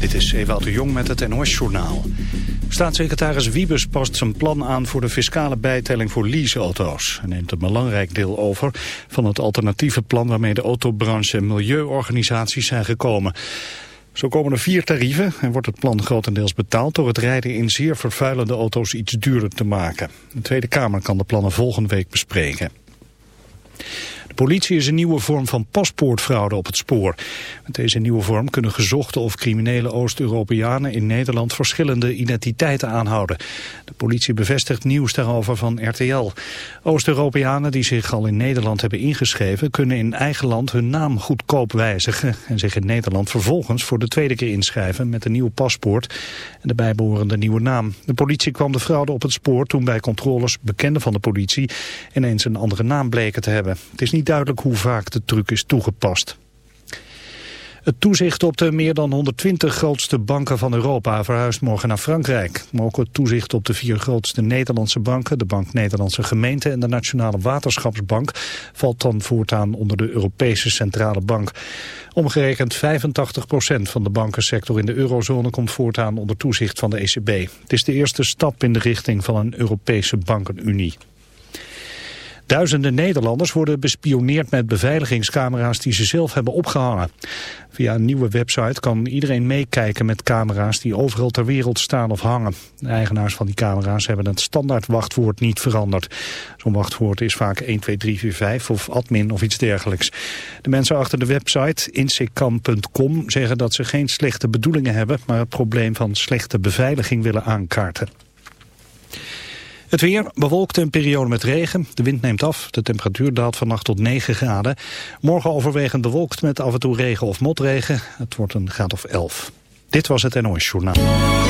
Dit is Ewout de Jong met het NOS-journaal. Staatssecretaris Wiebes past zijn plan aan voor de fiscale bijtelling voor leaseauto's. Hij neemt een belangrijk deel over van het alternatieve plan waarmee de autobranche en milieuorganisaties zijn gekomen. Zo komen er vier tarieven en wordt het plan grotendeels betaald door het rijden in zeer vervuilende auto's iets duurder te maken. De Tweede Kamer kan de plannen volgende week bespreken. Politie is een nieuwe vorm van paspoortfraude op het spoor. Met deze nieuwe vorm kunnen gezochte of criminele Oost-Europeanen in Nederland verschillende identiteiten aanhouden. De politie bevestigt nieuws daarover van RTL. Oost-Europeanen die zich al in Nederland hebben ingeschreven kunnen in eigen land hun naam goedkoop wijzigen en zich in Nederland vervolgens voor de tweede keer inschrijven met een nieuw paspoort en de bijbehorende nieuwe naam. De politie kwam de fraude op het spoor toen bij controles bekenden van de politie ineens een andere naam bleken te hebben. Het is niet duidelijk hoe vaak de truc is toegepast. Het toezicht op de meer dan 120 grootste banken van Europa verhuist morgen naar Frankrijk. Maar ook het toezicht op de vier grootste Nederlandse banken, de Bank Nederlandse Gemeenten en de Nationale Waterschapsbank, valt dan voortaan onder de Europese Centrale Bank. Omgerekend 85% van de bankensector in de eurozone komt voortaan onder toezicht van de ECB. Het is de eerste stap in de richting van een Europese bankenunie. Duizenden Nederlanders worden bespioneerd met beveiligingscamera's die ze zelf hebben opgehangen. Via een nieuwe website kan iedereen meekijken met camera's die overal ter wereld staan of hangen. De eigenaars van die camera's hebben het standaard wachtwoord niet veranderd. Zo'n wachtwoord is vaak 12345 of admin of iets dergelijks. De mensen achter de website insecam.com zeggen dat ze geen slechte bedoelingen hebben, maar het probleem van slechte beveiliging willen aankaarten. Het weer bewolkt een periode met regen. De wind neemt af. De temperatuur daalt vannacht tot 9 graden. Morgen overwegend bewolkt met af en toe regen of motregen. Het wordt een graad of 11. Dit was het NOS Journaal.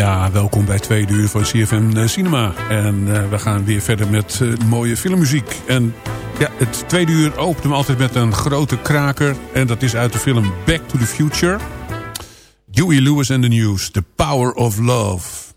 Ja, welkom bij Tweede Uur van CFM Cinema. En eh, we gaan weer verder met eh, mooie filmmuziek. En ja, het tweede uur openen we altijd met een grote kraker. En dat is uit de film Back to the Future. Huey Lewis and the News, The Power of Love.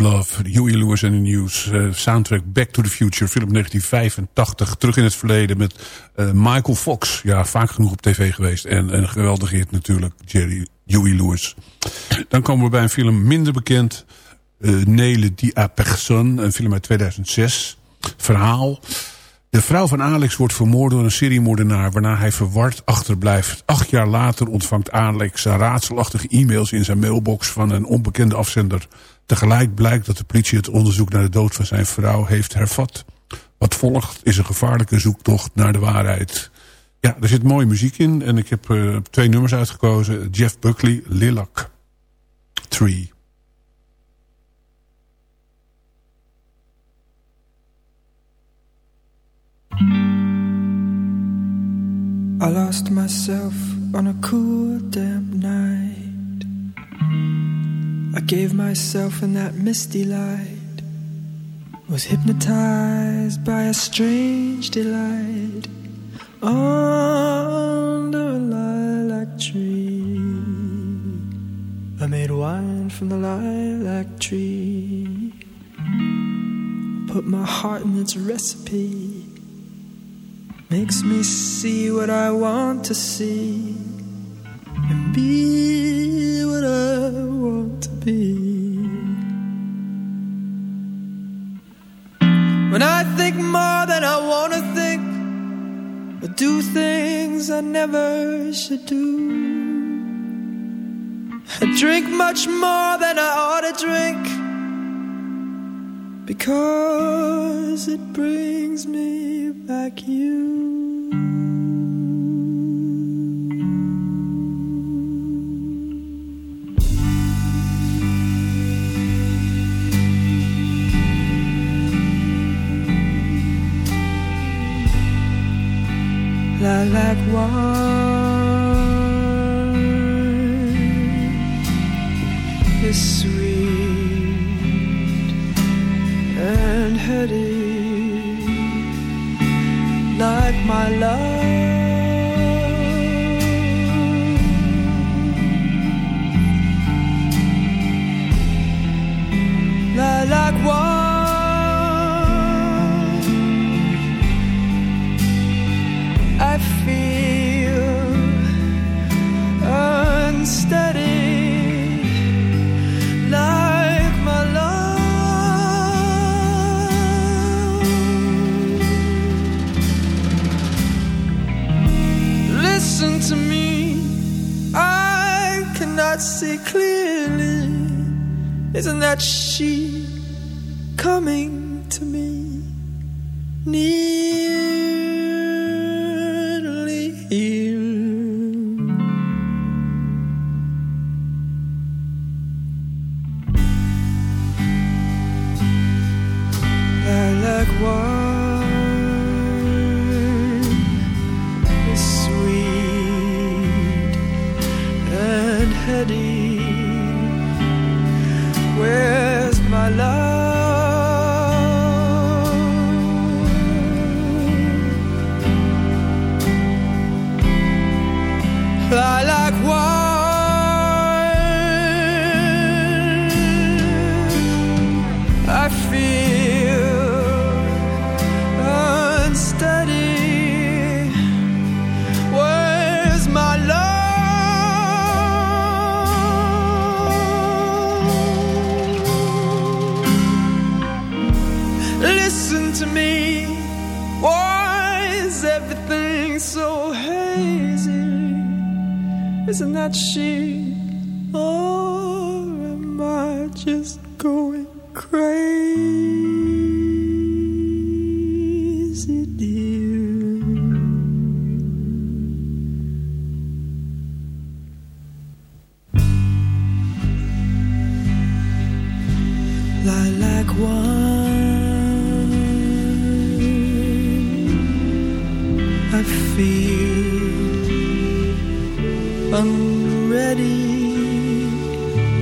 Love, Huey Lewis and the News. Uh, soundtrack Back to the Future, film 1985. Terug in het verleden met uh, Michael Fox. Ja, vaak genoeg op tv geweest. En een geweldige hit natuurlijk, Jerry Huey Lewis. Dan komen we bij een film minder bekend. Uh, Nele die personne, een film uit 2006. Verhaal. De vrouw van Alex wordt vermoord door een seriemoordenaar... waarna hij verward achterblijft. Acht jaar later ontvangt Alex raadselachtige e-mails in zijn mailbox... van een onbekende afzender. Tegelijk blijkt dat de politie het onderzoek naar de dood van zijn vrouw heeft hervat. Wat volgt is een gevaarlijke zoektocht naar de waarheid. Ja, er zit mooie muziek in en ik heb uh, twee nummers uitgekozen. Jeff Buckley, Lilac, Tree. I lost myself on a cool damp night. Gave myself in that misty light. Was hypnotized by a strange delight under a lilac tree. I made wine from the lilac tree. Put my heart in its recipe makes me see what I want to see and be do things I never should do, I drink much more than I ought to drink because it brings me back you. Lilac wine is sweet and heady like my love. To me, I cannot see clearly. Isn't that she coming to me? Nearly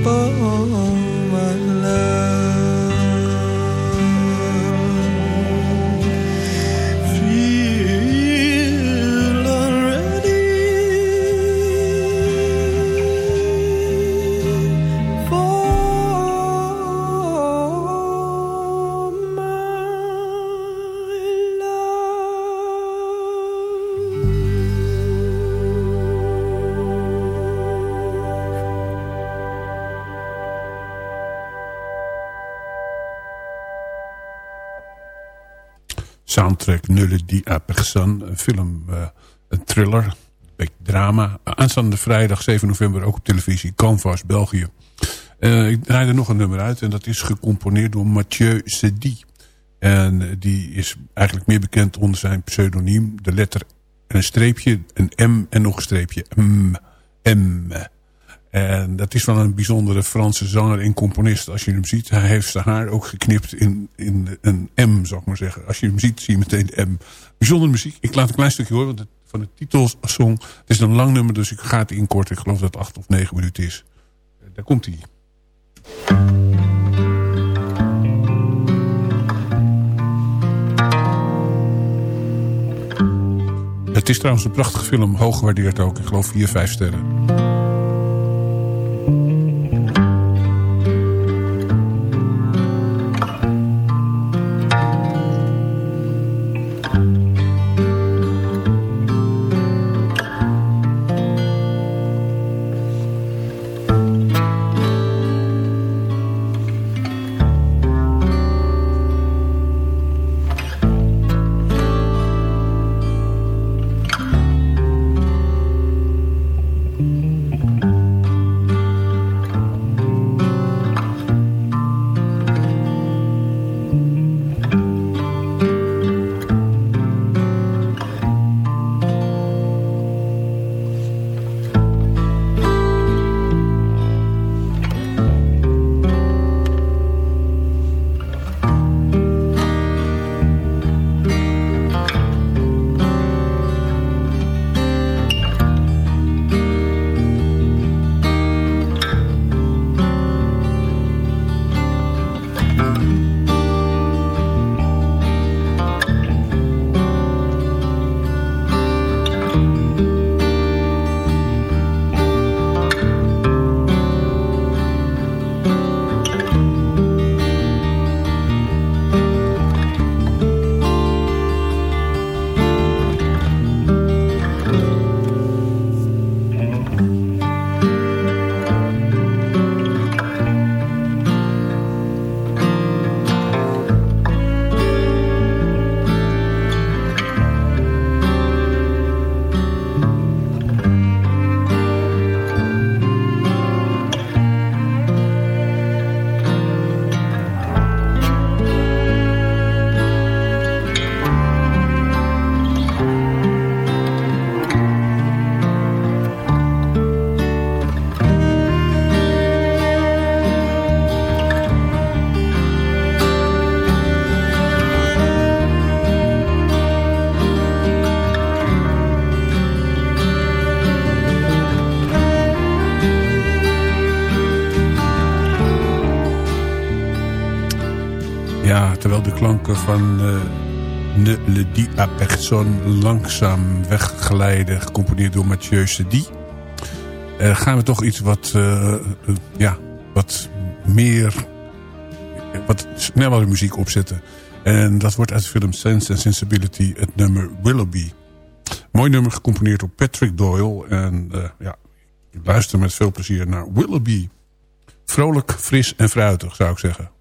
bone. Nulle die à. Een film, uh, een thriller, een beetje drama. Aanstaande vrijdag 7 november ook op televisie. Canvas, België. Uh, ik draai er nog een nummer uit en dat is gecomponeerd door Mathieu Sedi. En die is eigenlijk meer bekend onder zijn pseudoniem. De letter een streepje, een M en nog een streepje. M. M. En dat is wel een bijzondere Franse zanger en componist als je hem ziet. Hij heeft zijn haar ook geknipt in, in een M, zou ik maar zeggen. Als je hem ziet, zie je meteen M. Bijzondere muziek. Ik laat een klein stukje horen want van de titelsong. Het is een lang nummer, dus ik ga het inkorten. Ik geloof dat het acht of negen minuten is. Daar komt hij. Het is trouwens een prachtige film, hoog gewaardeerd ook. Ik geloof 4, 5 sterren. Klanken van uh, Ne Le Dit à Personne langzaam weggeleiden, gecomponeerd door Mathieu Sedi. Uh, gaan we toch iets wat, uh, ja, wat meer, wat snellere muziek opzetten. En dat wordt uit de film Sense and Sensibility het nummer Willoughby. Mooi nummer gecomponeerd door Patrick Doyle. En ja, ik luister met veel plezier naar Willoughby. Vrolijk, fris en fruitig zou ik zeggen.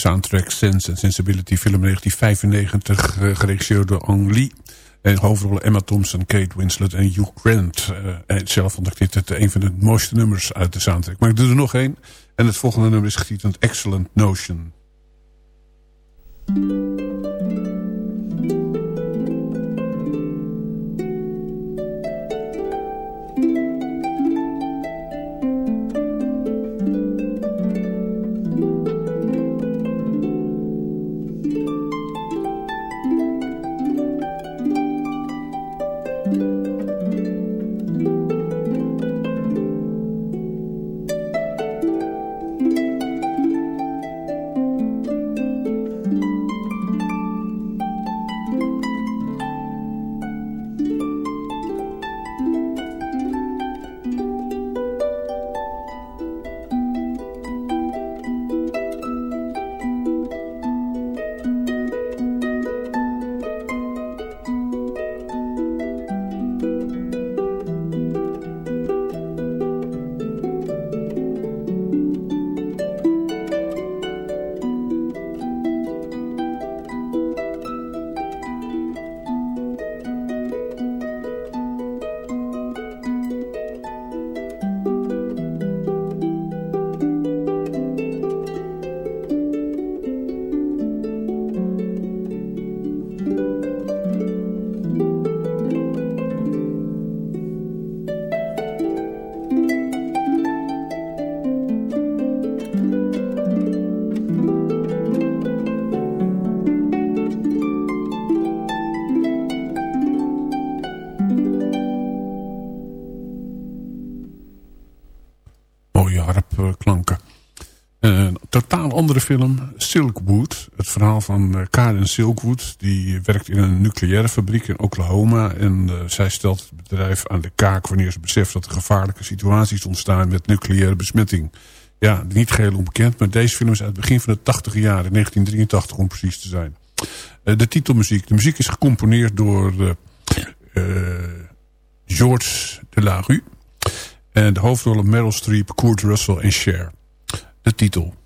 Soundtrack Sense and Sensibility film 1995 uh, geregisseerd door Ang Lee. En hoofdrollen Emma Thompson, Kate Winslet en Hugh Grant. Uh, zelf vond ik dit het een van de mooiste nummers uit de soundtrack. Maar ik doe er nog één. En het volgende nummer is getiteld Excellent Notion. Andere film, Silkwood. Het verhaal van uh, Karen Silkwood. Die werkt in een nucleaire fabriek in Oklahoma. En uh, zij stelt het bedrijf aan de kaak wanneer ze beseft dat er gevaarlijke situaties ontstaan met nucleaire besmetting. Ja, niet geheel onbekend, maar deze film is uit het begin van de 80 jaren, 1983 om precies te zijn. Uh, de titelmuziek. De muziek is gecomponeerd door Georges Delarue. En de hoofdrollen Meryl Streep, Kurt Russell en Cher. De titel.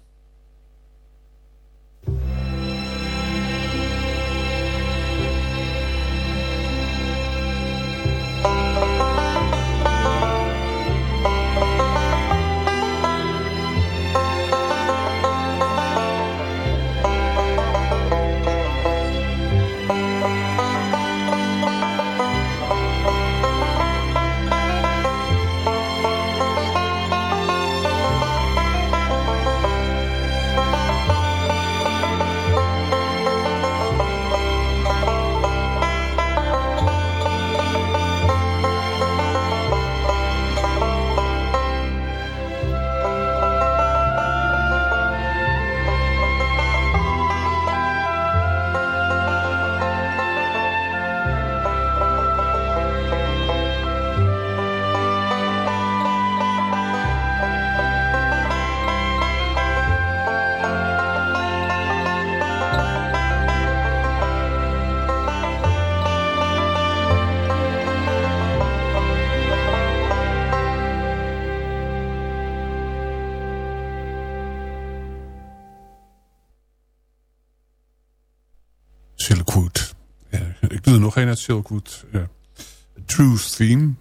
Nog één uit Silkwood. Uh, Truth Theme.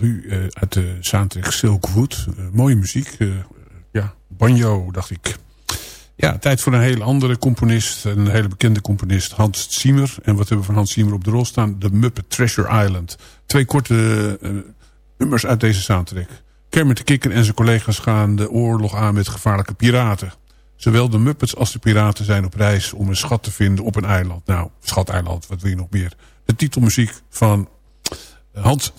Uh, uit de soundtrack Silkwood. Uh, mooie muziek. Uh, ja, banjo, dacht ik. Ja, tijd voor een hele andere componist. Een hele bekende componist, Hans Ziemer. En wat hebben we van Hans Ziemer op de rol staan? The Muppet Treasure Island. Twee korte nummers uit deze soundtrack. Kermit de Kikker en zijn collega's gaan de oorlog aan met gevaarlijke piraten. Zowel de Muppets als de piraten zijn op reis om een schat te vinden op een eiland. Nou, schateiland, wat wil je nog meer? De titelmuziek van Hans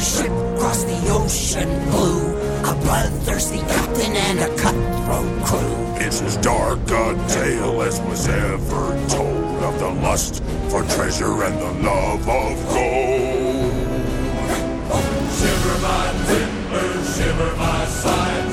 ship across the ocean blue. A bloodthirsty captain and a cutthroat crew. It's as dark a tale as was ever told of the lust for treasure and the love of gold. Oh, shiver my timbers, oh, shiver my side.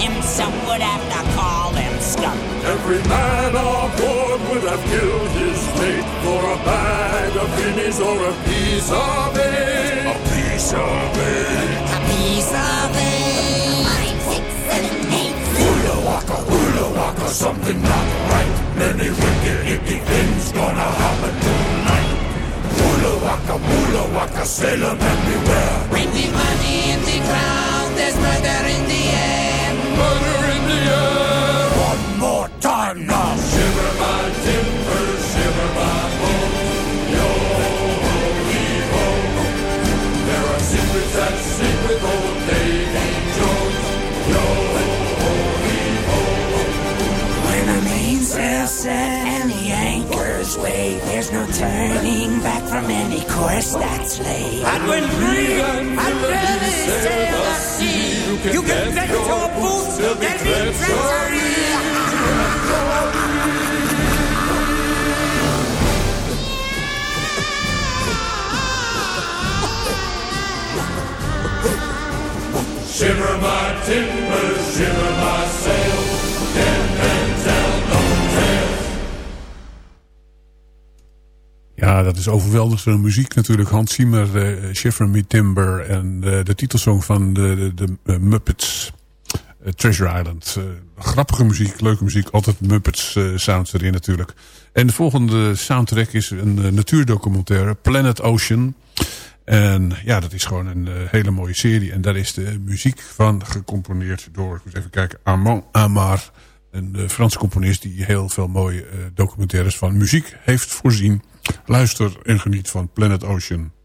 himself would have to call him scum. Every man aboard would have killed his mate for a bag of guineas or a piece of eight. A piece of eight. A piece of eight. Five, six, seven, eight. Hula waka, hula waka, something not right. Many wicked, icky things gonna happen tonight. Hula waka, hula waka, sailor man beware. Bring the money in the crowd, there's murder in the air in the air. One more time now. Shiver my timbers, shiver my boat. Yo, holy ho. There are secrets that sleep with old Davy Jones. Yo, holy ho. When the mainsail set and the anchor this way, there's no turning back from any course that's laid. And when freedom and really sail the sea, you can, you bet your boots there'll be treachery. Shiver my timbers, shiver my sail. Dat is overweldigende muziek natuurlijk. Hans Zimmer, uh, Shiver Me Timber en uh, de titelsong van de, de, de Muppets. Uh, Treasure Island. grappige muziek, leuke muziek. Altijd Muppets sounds erin natuurlijk. En de volgende soundtrack is een natuurdocumentaire. Planet Ocean. En ja, dat is gewoon een hele mooie serie. En daar is de muziek van gecomponeerd door, ik moet even kijken, Armand Amar. Een Franse componist die heel veel mooie documentaires van muziek heeft voorzien. Luister en geniet van Planet Ocean.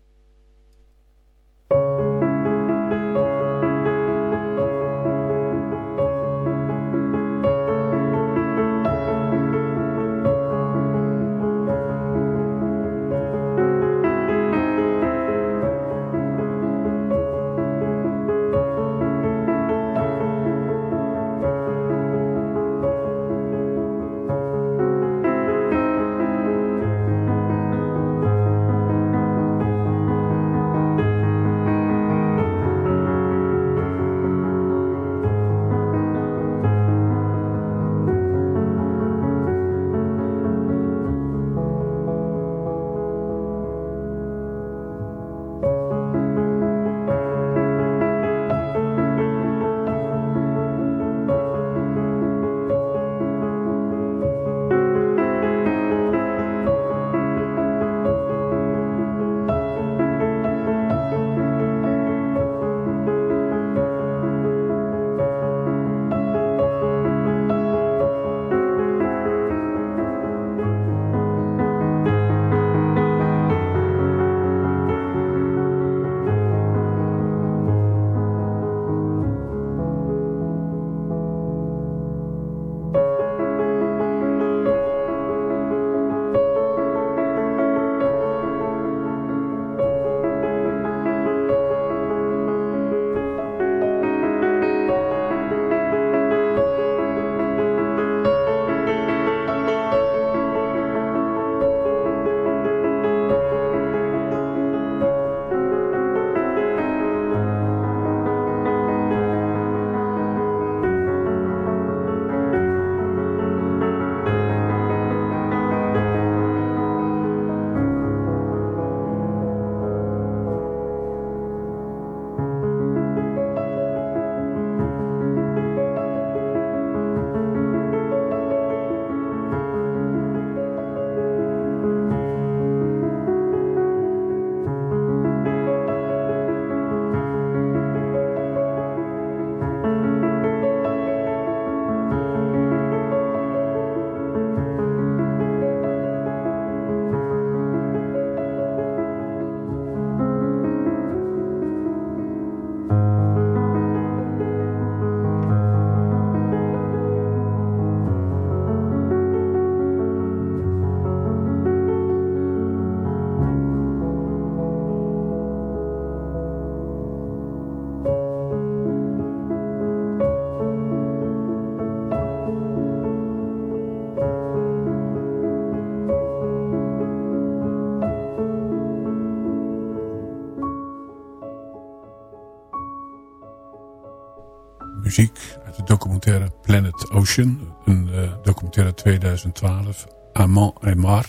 Muziek uit de documentaire Planet Ocean. Een uh, documentaire 2012, Amant et Mar.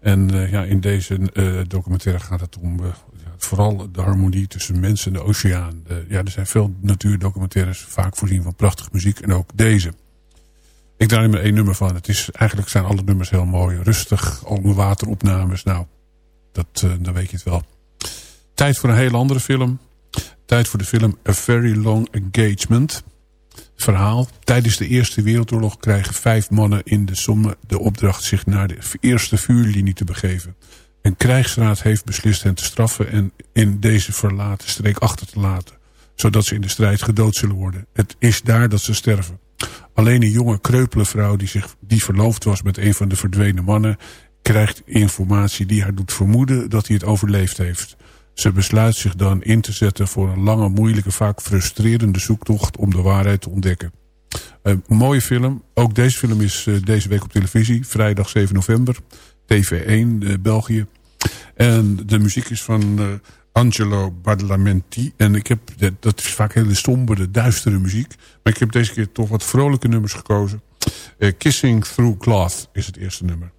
En uh, ja, in deze uh, documentaire gaat het om vooral de harmonie tussen mensen en de oceaan. ja, er zijn veel natuurdocumentaires vaak voorzien van prachtige muziek. En ook deze. Ik draai maar één nummer van. Het is, eigenlijk zijn alle nummers heel mooi. Rustig, onder wateropnames. Nou, dat, dan weet je het wel. Tijd voor een hele andere film. Tijd voor de film A Very Long Engagement. Verhaal. Tijdens de Eerste Wereldoorlog krijgen vijf mannen in de Somme de opdracht zich naar de eerste vuurlinie te begeven. Een krijgsraad heeft beslist hen te straffen en in deze verlaten streek achter te laten. Zodat ze in de strijd gedood zullen worden. Het is daar dat ze sterven. Alleen een jonge kreupele vrouw die, zich, die verloofd was met een van de verdwenen mannen... krijgt informatie die haar doet vermoeden dat hij het overleefd heeft. Ze besluit zich dan in te zetten voor een lange, moeilijke, vaak frustrerende zoektocht om de waarheid te ontdekken. Een mooie film. Ook deze film is uh, deze week op televisie. Vrijdag 7 november. TV1 uh, België. En de muziek is van uh, Angelo Badalamenti. En ik heb, dat is vaak hele sombere, duistere muziek. Maar ik heb deze keer toch wat vrolijke nummers gekozen. Kissing Through Cloth is het eerste nummer.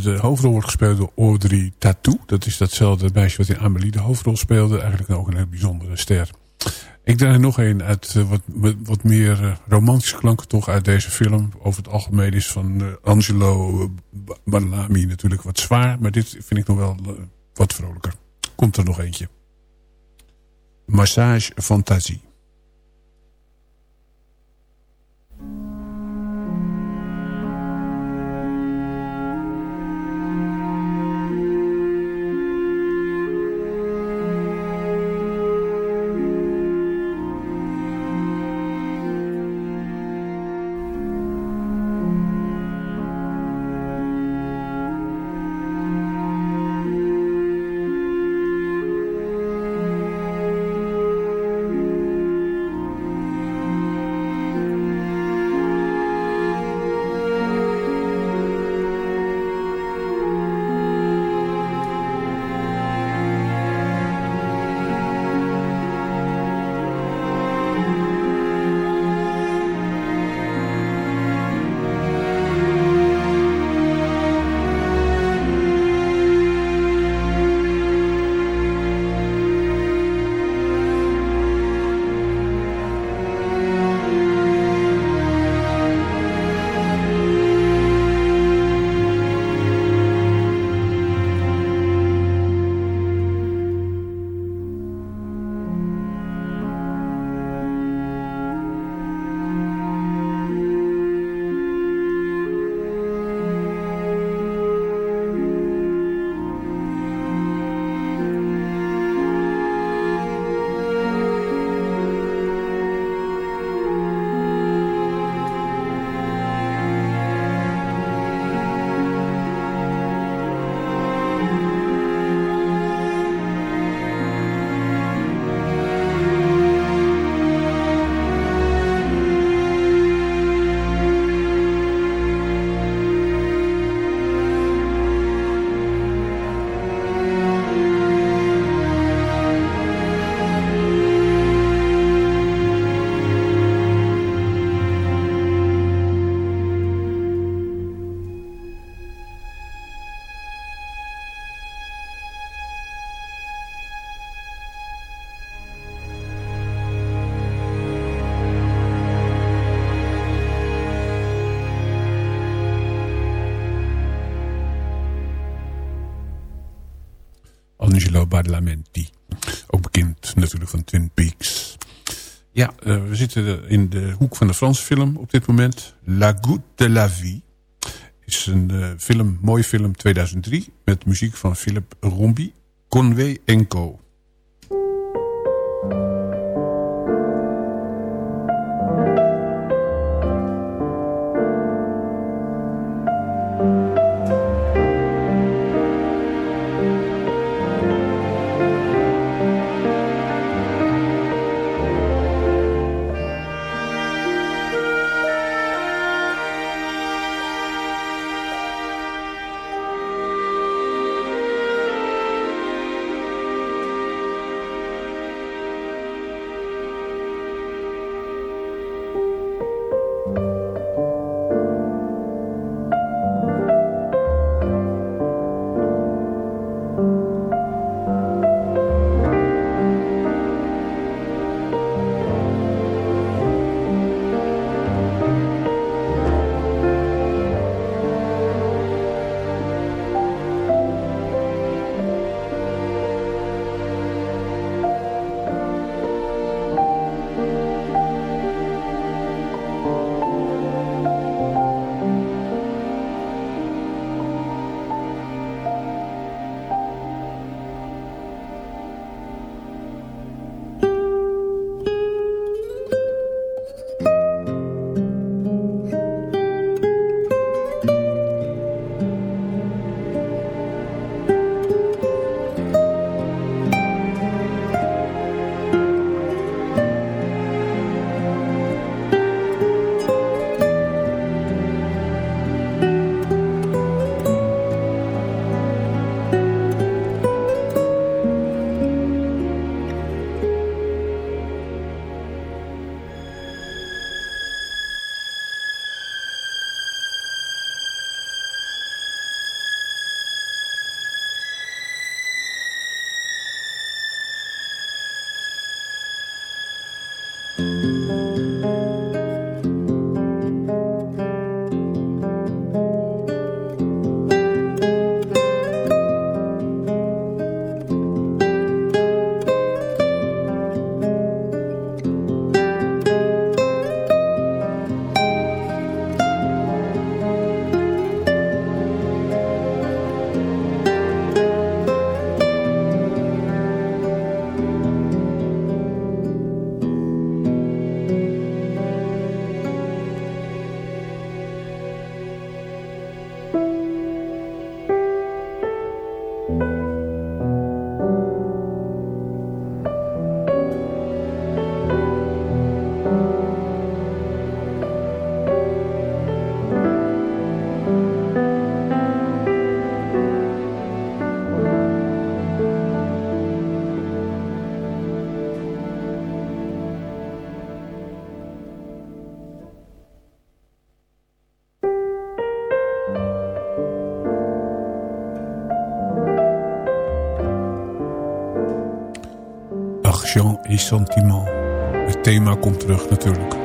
De hoofdrol wordt gespeeld door Audrey Tattoo. Dat is datzelfde meisje wat in Amelie de hoofdrol speelde. Eigenlijk ook een heel bijzondere ster. Ik draai nog een uit uh, wat, wat meer uh, romantische klanken toch uit deze film. Over het algemeen is van uh, Angelo Badalamenti natuurlijk wat zwaar. Maar dit vind ik nog wel wat vrolijker. Komt er nog eentje. Massage Fantasie. Badalamenti. Ook bekend natuurlijk van Twin Peaks. Ja, uh, we zitten in de hoek van de Franse film op dit moment. La Goutte de la Vie. Is een uh, film, mooi film 2003. Met muziek van Philippe Rombi. Conway Co. Jean et Sentiment. Het thema komt terug natuurlijk.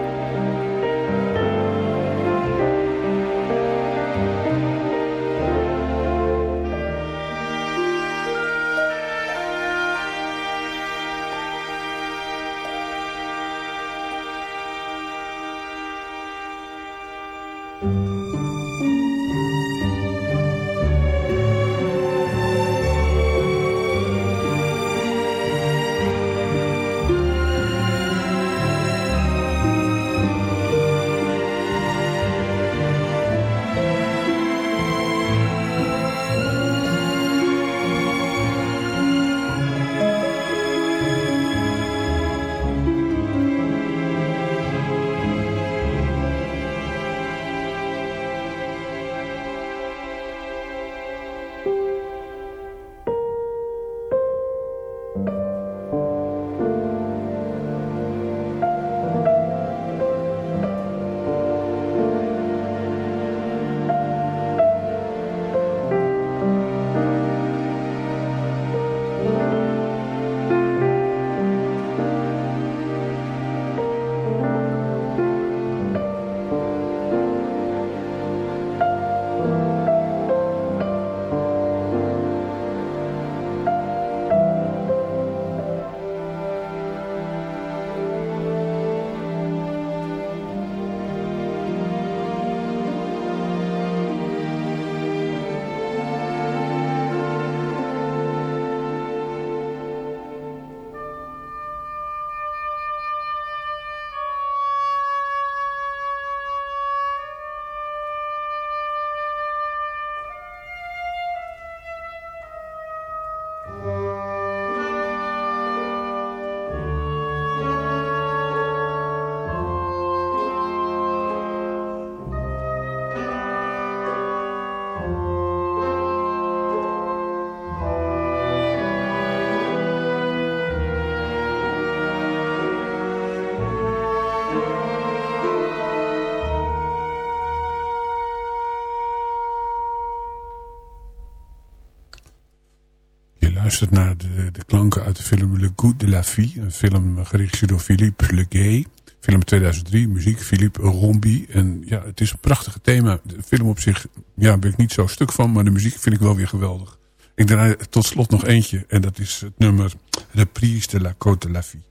Geluisterd naar de, de klanken uit de film Le Goût de la Vie. Een film geregisseerd door Philippe Legay. Film 2003, muziek Philippe Rombi. En ja, het is een prachtig thema. De film op zich ja, ben ik niet zo stuk van, maar de muziek vind ik wel weer geweldig. Ik draai tot slot nog eentje en dat is het nummer Reprise de la Côte de la Vie.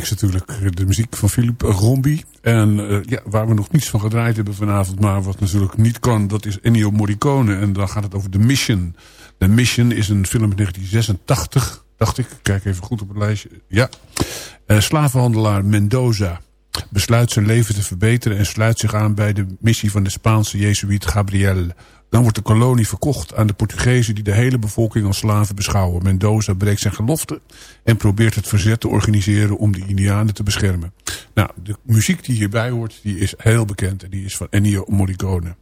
Niks natuurlijk. De muziek van Philippe Rombi. En eh, ja, waar we nog niets van gedraaid hebben vanavond... maar wat natuurlijk niet kan, dat is Ennio Morricone. En dan gaat het over The Mission. The Mission is een film uit 1986, dacht ik. Kijk even goed op het lijstje. Ja. Eh, slavenhandelaar Mendoza besluit zijn leven te verbeteren... en sluit zich aan bij de missie van de Spaanse jezuïet Gabriel... Dan wordt de kolonie verkocht aan de Portugezen die de hele bevolking als slaven beschouwen. Mendoza breekt zijn gelofte en probeert het verzet te organiseren om de Indianen te beschermen. Nou, de muziek die hierbij hoort, die is heel bekend en die is van Ennio Morricone.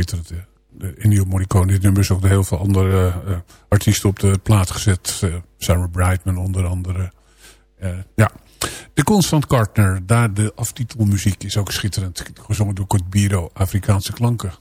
Schitterend. De Ennio Morricone, dit nummer is ook door heel veel andere uh, artiesten op de plaat gezet. Uh, Sarah Brightman onder andere. ja. De Constant Gartner, daar de aftitelmuziek is ook schitterend. Gezongen door Kurt Biro, Afrikaanse klanken.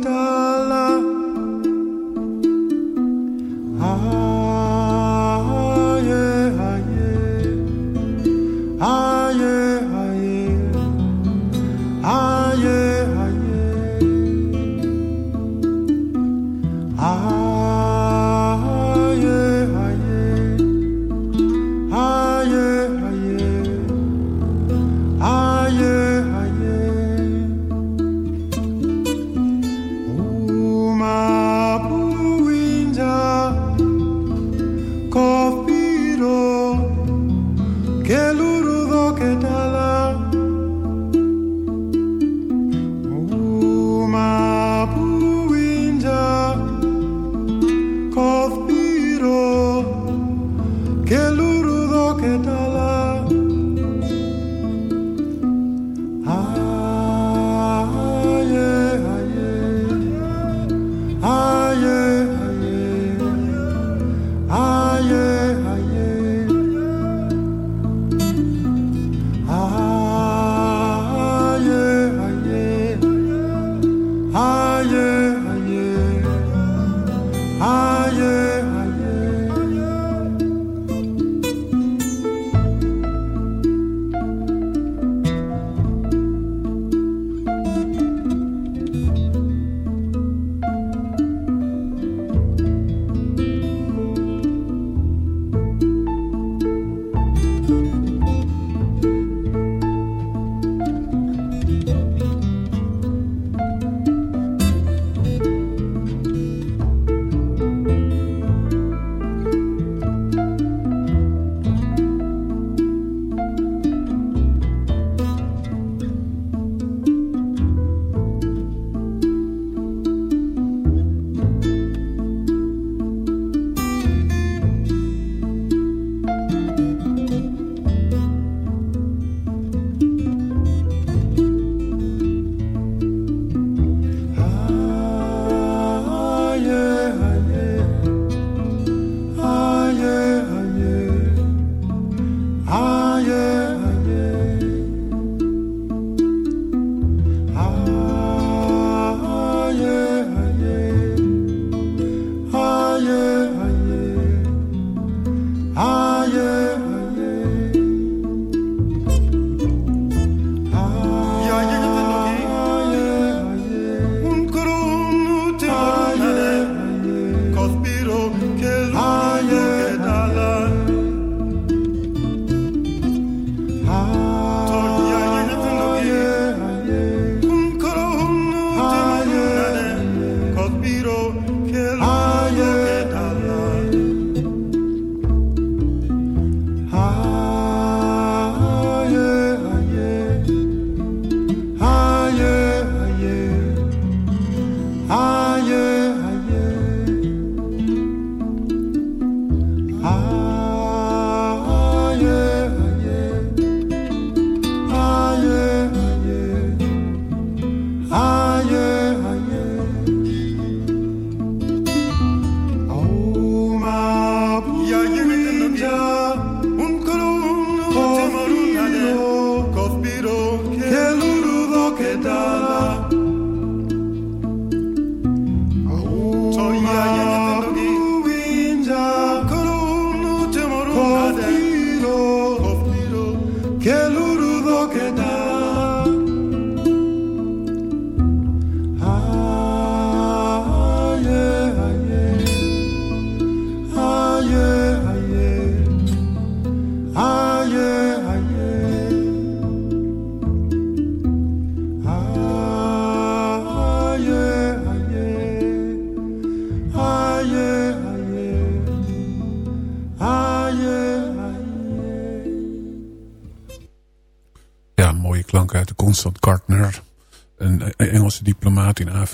da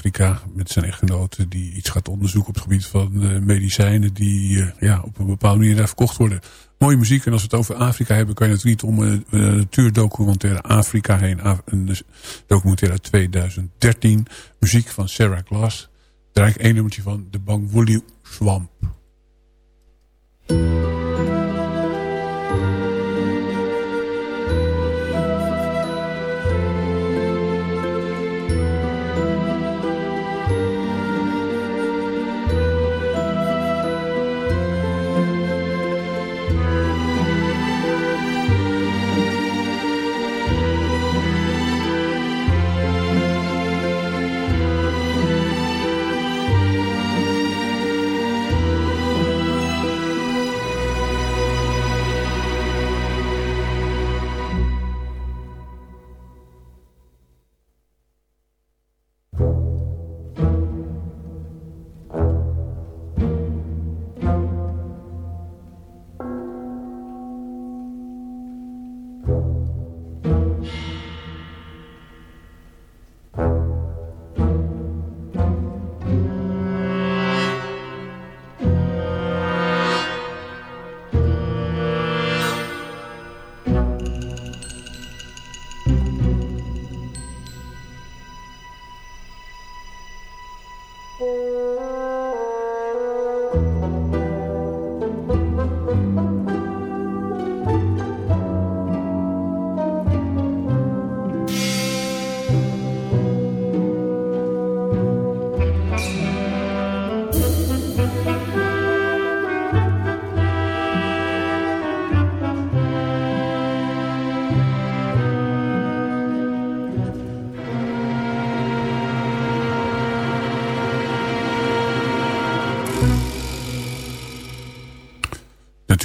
Afrika met zijn echtgenote... die iets gaat onderzoeken op het gebied van eh, medicijnen... die eh, ja, op een bepaalde manier daar verkocht worden. Mooie muziek. En als we het over Afrika hebben... kan je natuurlijk niet om een, een naturdocumentaire Afrika heen. Een documentaire uit 2013. Muziek van Sarah Glass. Daar ik één nummertje van. De Bangwuli Swamp.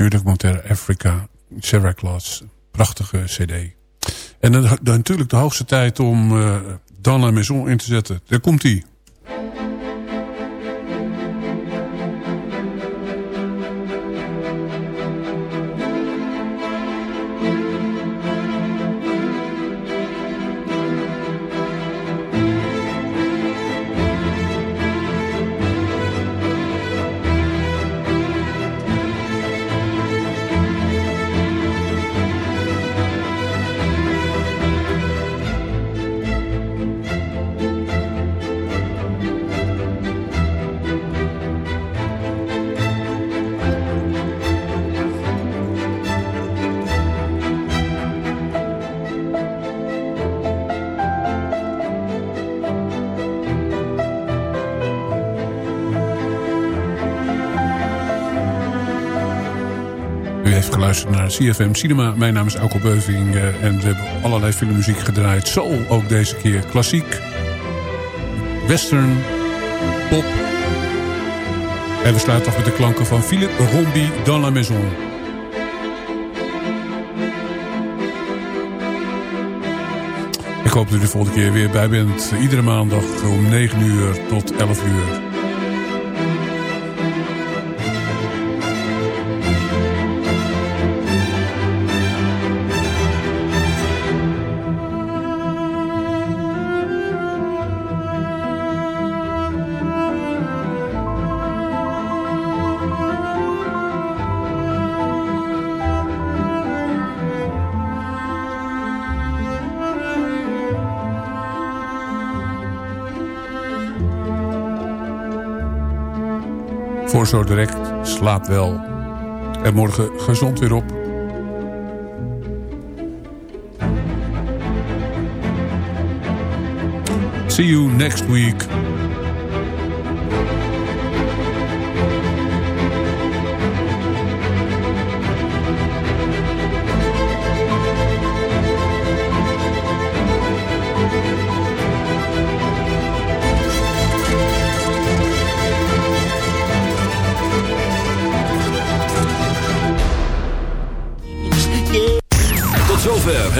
Natuurdocumentaire Africa, Sarah Glass. Prachtige cd. En dan, dan natuurlijk de hoogste tijd om uh, Donna Maison in te zetten. Daar komt hij. Heeft geluisterd naar CFM Cinema. Mijn naam is Alko Beuving uh, en we hebben allerlei filmmuziek gedraaid. Soul ook deze keer. Klassiek, western, pop. En we sluiten af met de klanken van Philippe Rombi dans la maison. Ik hoop dat u de volgende keer weer bij bent. Iedere maandag om 9 uur tot 11 uur. Zo direct, slaap wel. En morgen gezond weer op. See you next week.